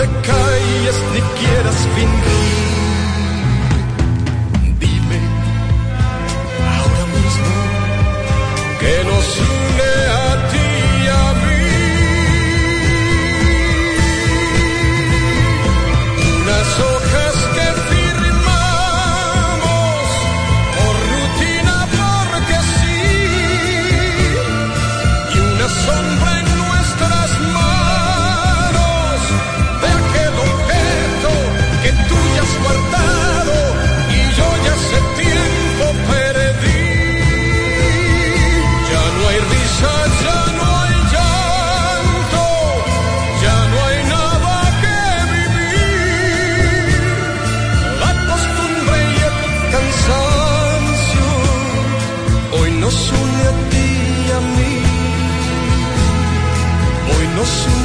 te calles ni quieras fingir. No